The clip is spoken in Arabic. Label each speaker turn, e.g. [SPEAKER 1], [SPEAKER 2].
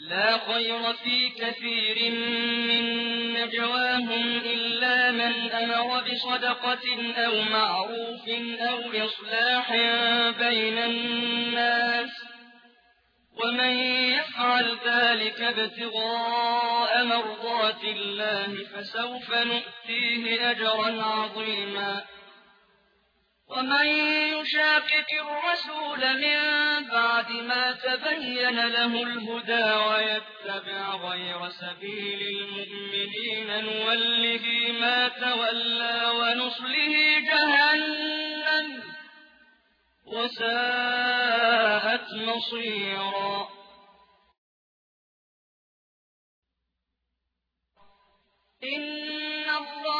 [SPEAKER 1] لا خير في كثير من نجواهم إلا من أمر بصدقة أو معروف أو إصلاح بين الناس ومن يفعل ذلك ابتغاء مرضات الله فسوف نؤتيه أجرا عظيما. ومن يشاقق الرسول من بعد ما تبين له الهدى ويتبع غير سبيل المؤمنين نوله ما تولى ونصله جهنم وساءت مصيرا. إن الله